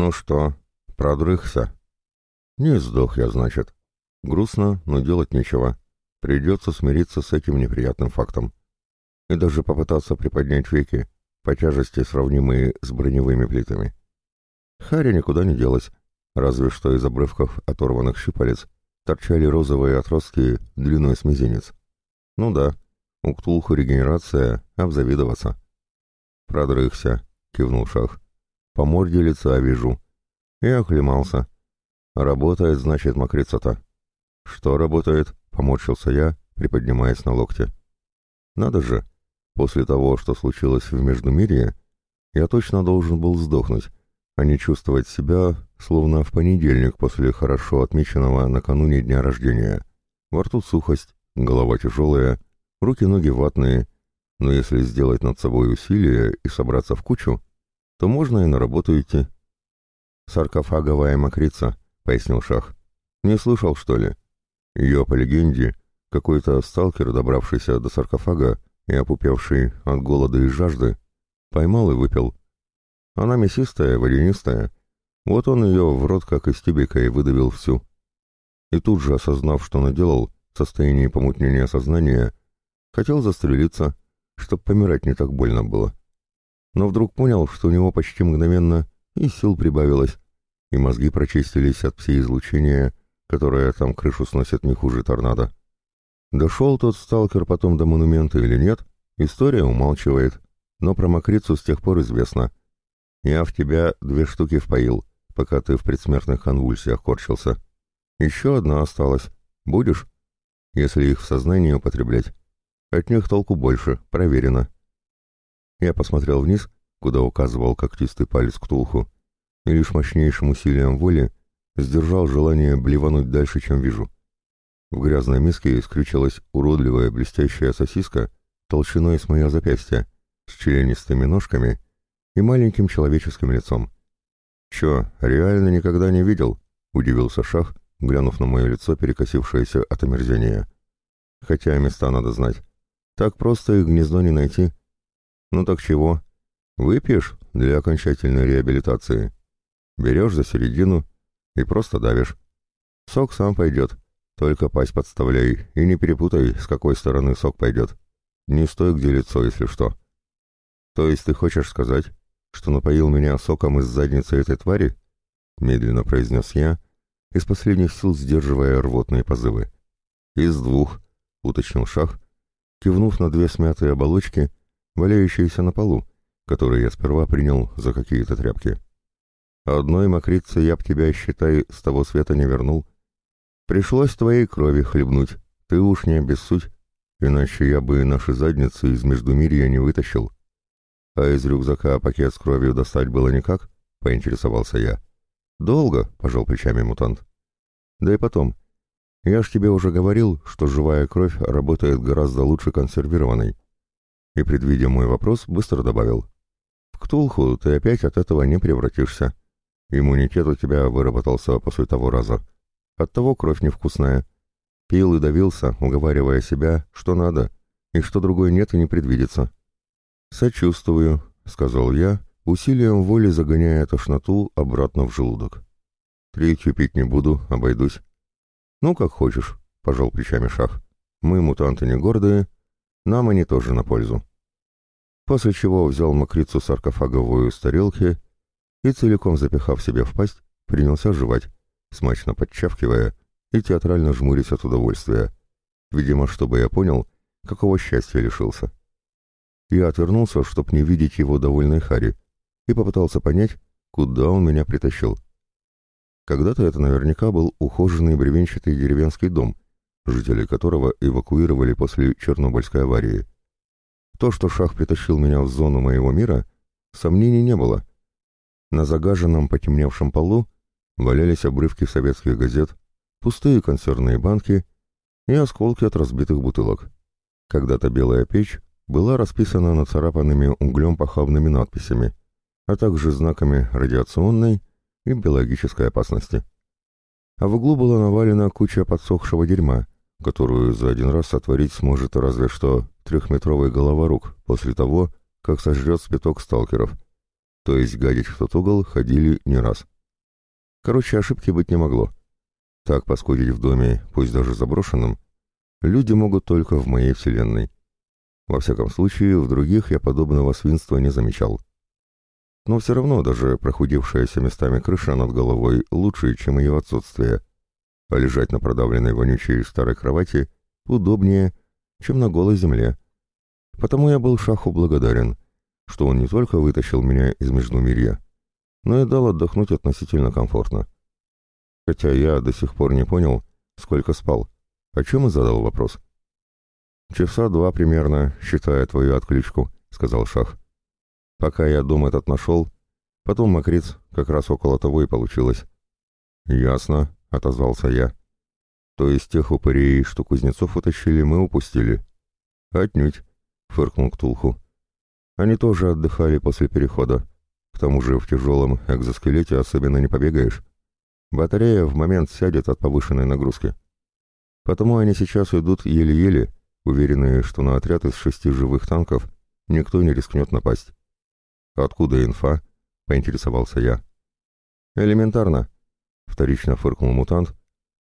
«Ну что, продрыхся?» «Не сдох я, значит. Грустно, но делать нечего. Придется смириться с этим неприятным фактом. И даже попытаться приподнять веки, по тяжести сравнимые с броневыми плитами. Харя никуда не делась, разве что из обрывков оторванных щупалец торчали розовые отростки длиной с мизинец. Ну да, у Ктулху регенерация, обзавидоваться. «Продрыхся», — кивнул Шах. «По морде лица вижу». И оклемался. «Работает, значит, мокрица-то». «Что работает?» — поморщился я, приподнимаясь на локте. «Надо же, после того, что случилось в Междумирье, я точно должен был сдохнуть, а не чувствовать себя, словно в понедельник после хорошо отмеченного накануне дня рождения. Во рту сухость, голова тяжелая, руки-ноги ватные, но если сделать над собой усилие и собраться в кучу, то можно и на работу идти. «Саркофаговая мокрица», — пояснил Шах. «Не слышал, что ли? Ее, по легенде, какой-то сталкер, добравшийся до саркофага и опупевший от голода и жажды, поймал и выпил. Она мясистая, водянистая. Вот он ее в рот как из тюбика и выдавил всю. И тут же, осознав, что наделал, в состоянии помутнения сознания, хотел застрелиться, чтоб помирать не так больно было. Но вдруг понял, что у него почти мгновенно и сил прибавилось, и мозги прочистились от всей излучения, которое там крышу сносит не хуже торнадо. Дошел тот сталкер потом до монумента или нет, история умалчивает, но про мокрицу с тех пор известно. Я в тебя две штуки впоил, пока ты в предсмертных конвульсиях корчился. Еще одна осталась. Будешь? Если их в сознании употреблять. От них толку больше, проверено. Я посмотрел вниз, куда указывал когтистый палец к тулху, и лишь мощнейшим усилием воли сдержал желание блевануть дальше, чем вижу. В грязной миске скрючилась уродливая блестящая сосиска толщиной с мое запястье, с членистыми ножками и маленьким человеческим лицом. «Чё, реально никогда не видел?» — удивился Шах, глянув на мое лицо, перекосившееся от омерзения. «Хотя места надо знать. Так просто их гнездо не найти. Ну так чего? Выпьешь для окончательной реабилитации. Берешь за середину и просто давишь. Сок сам пойдет, только пасть подставляй и не перепутай, с какой стороны сок пойдет. Не стой где лицо, если что. То есть ты хочешь сказать, что напоил меня соком из задницы этой твари? Медленно произнес я, из последних сил сдерживая рвотные позывы. Из двух, уточнил Шах, кивнув на две смятые оболочки, валяющиеся на полу, которые я сперва принял за какие-то тряпки. Одной мокрицы я б тебя, считай, с того света не вернул. Пришлось твоей крови хлебнуть, ты уж не обессудь, иначе я бы наши задницы из Междумирья не вытащил. А из рюкзака пакет с кровью достать было никак, поинтересовался я. Долго, пожал плечами мутант. Да и потом, я ж тебе уже говорил, что живая кровь работает гораздо лучше консервированной. И, предвидя мой вопрос, быстро добавил. В Ктулху ты опять от этого не превратишься. Иммунитет у тебя выработался после того раза. Оттого кровь невкусная. Пил и давился, уговаривая себя, что надо, и что другой нет и не предвидится. «Сочувствую», — сказал я, усилием воли загоняя тошноту обратно в желудок. «Третью пить не буду, обойдусь». «Ну, как хочешь», — пожал плечами Шах. «Мы, мутанты, не гордые, нам они тоже на пользу». После чего взял мокрицу саркофаговую с тарелки и, целиком запихав себе в пасть, принялся жевать, смачно подчавкивая и театрально жмурясь от удовольствия, видимо, чтобы я понял, какого счастья лишился. Я отвернулся, чтоб не видеть его довольной Хари, и попытался понять, куда он меня притащил. Когда-то это наверняка был ухоженный бревенчатый деревенский дом, жители которого эвакуировали после Чернобыльской аварии. То, что Шах притащил меня в зону моего мира, сомнений не было. На загаженном потемневшем полу валялись обрывки советских газет, пустые консервные банки и осколки от разбитых бутылок. Когда-то белая печь была расписана нацарапанными углем похабными надписями, а также знаками радиационной и биологической опасности. А в углу была навалена куча подсохшего дерьма, которую за один раз сотворить сможет разве что трехметровый головорук после того, как сожрет спиток сталкеров. То есть гадить в тот угол ходили не раз. Короче, ошибки быть не могло. Так поскудить в доме, пусть даже заброшенном, люди могут только в моей вселенной. Во всяком случае, в других я подобного свинства не замечал. Но все равно даже прохудившаяся местами крыша над головой лучше, чем ее отсутствие, а лежать на продавленной вонючей старой кровати удобнее, чем на голой земле. Потому я был Шаху благодарен, что он не только вытащил меня из Междумирья, но и дал отдохнуть относительно комфортно. Хотя я до сих пор не понял, сколько спал, о чем и задал вопрос. «Часа два примерно, считая твою отключку», — сказал Шах. «Пока я дом этот нашел, потом мокриц, как раз около того и получилось». «Ясно», — отозвался я. «То есть тех упырей, что кузнецов утащили, мы упустили?» «Отнюдь», — фыркнул Ктулху. «Они тоже отдыхали после перехода. К тому же в тяжелом экзоскелете особенно не побегаешь. Батарея в момент сядет от повышенной нагрузки. Потому они сейчас идут еле-еле, уверенные, что на отряд из шести живых танков никто не рискнет напасть. «Откуда инфа?» — поинтересовался я. «Элементарно», — вторично фыркнул мутант,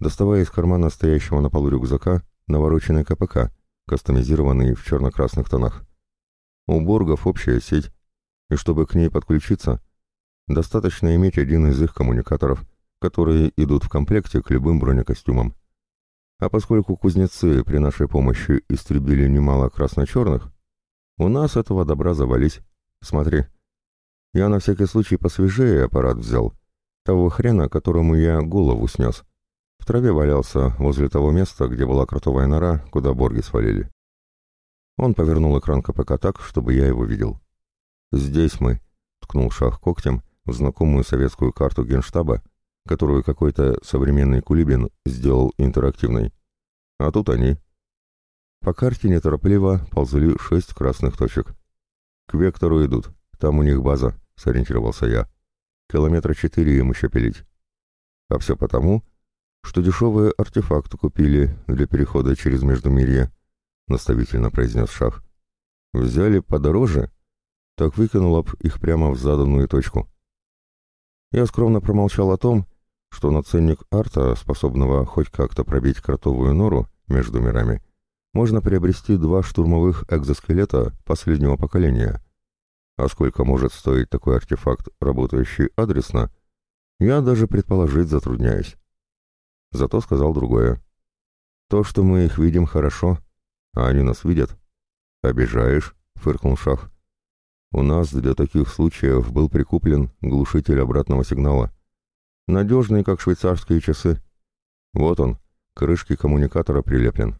доставая из кармана стоящего на полу рюкзака навороченный КПК, кастомизированный в черно-красных тонах. У Боргов общая сеть, и чтобы к ней подключиться, достаточно иметь один из их коммуникаторов, которые идут в комплекте к любым бронекостюмам. А поскольку кузнецы при нашей помощи истребили немало красно-черных, у нас этого добра завались. Смотри. Я на всякий случай посвежее аппарат взял. Того хрена, которому я голову снес. В траве валялся возле того места, где была кротовая нора, куда борги свалили. Он повернул экран КПК так, чтобы я его видел. «Здесь мы», — ткнул шах когтем в знакомую советскую карту генштаба, которую какой-то современный кулибин сделал интерактивной. А тут они. По карте неторопливо ползли шесть красных точек. К вектору идут, там у них база, сориентировался я. Километра четыре им еще пилить. А все потому, что дешевые артефакты купили для перехода через Междумирье, наставительно произнес Шах. Взяли подороже, так выкинула б их прямо в заданную точку. Я скромно промолчал о том, что на ценник арта, способного хоть как-то пробить кротовую нору между мирами, можно приобрести два штурмовых экзоскелета последнего поколения. А сколько может стоить такой артефакт, работающий адресно, я даже предположить затрудняюсь. Зато сказал другое. То, что мы их видим, хорошо, а они нас видят. «Обижаешь?» — фыркнул Шах. «У нас для таких случаев был прикуплен глушитель обратного сигнала. Надежный, как швейцарские часы. Вот он, крышки коммуникатора прилеплен.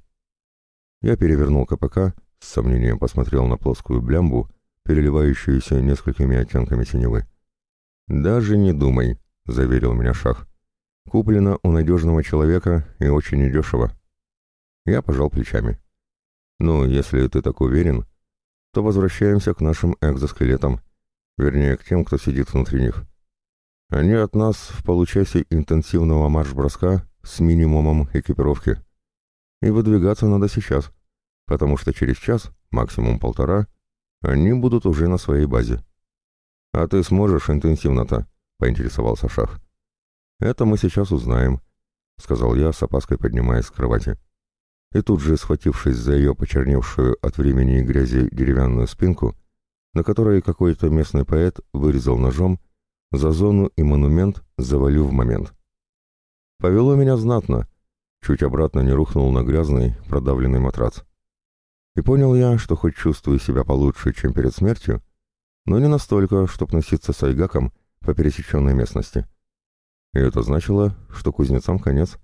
Я перевернул КПК, с сомнением посмотрел на плоскую блямбу, переливающуюся несколькими оттенками синевы. «Даже не думай», — заверил меня Шах. «Куплено у надежного человека и очень недешево». Я пожал плечами. «Ну, если ты так уверен, то возвращаемся к нашим экзоскелетам, вернее, к тем, кто сидит внутри них. Они от нас в получасе интенсивного марш-броска с минимумом экипировки. И выдвигаться надо сейчас, потому что через час, максимум полтора, они будут уже на своей базе. «А ты сможешь интенсивно-то?» — поинтересовался Шах. «Это мы сейчас узнаем», — сказал я, с опаской поднимаясь с кровати. И тут же, схватившись за ее почерневшую от времени и грязи деревянную спинку, на которой какой-то местный поэт вырезал ножом, за зону и монумент завалю в момент. Повело меня знатно, чуть обратно не рухнул на грязный, продавленный матрац. И понял я, что хоть чувствую себя получше, чем перед смертью, но не настолько, чтоб носиться с айгаком по пересеченной местности. И это значило, что кузнецам конец.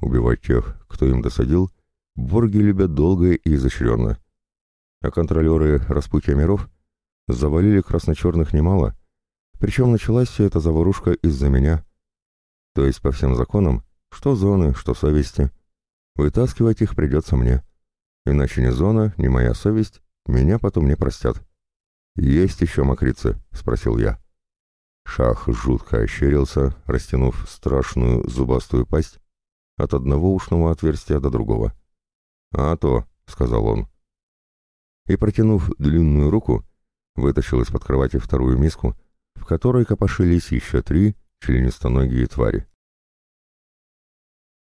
Убивать тех, кто им досадил, борги любят долго и изощренно. А контролеры распутья миров завалили красно-черных немало — причем началась вся эта заварушка из-за меня. То есть по всем законам, что зоны, что совести. Вытаскивать их придется мне. Иначе ни зона, ни моя совесть меня потом не простят. «Есть еще мокрицы?» — спросил я. Шах жутко ощерился, растянув страшную зубастую пасть от одного ушного отверстия до другого. «А то», — сказал он. И, протянув длинную руку, вытащил из-под кровати вторую миску, в которой копошились еще три членистоногие твари.